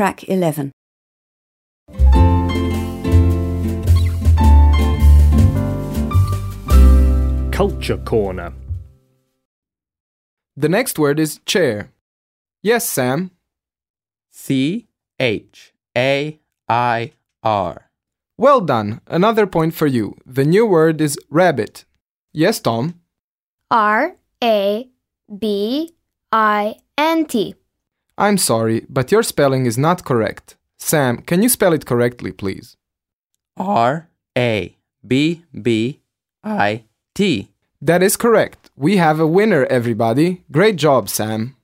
track 11. Culture Corner. The next word is chair. Yes, Sam. C H A I R. Well done. Another point for you. The new word is rabbit. Yes, Tom. R A B I N T. I'm sorry, but your spelling is not correct. Sam, can you spell it correctly, please? R A B B I T. That is correct. We have a winner, everybody. Great job, Sam.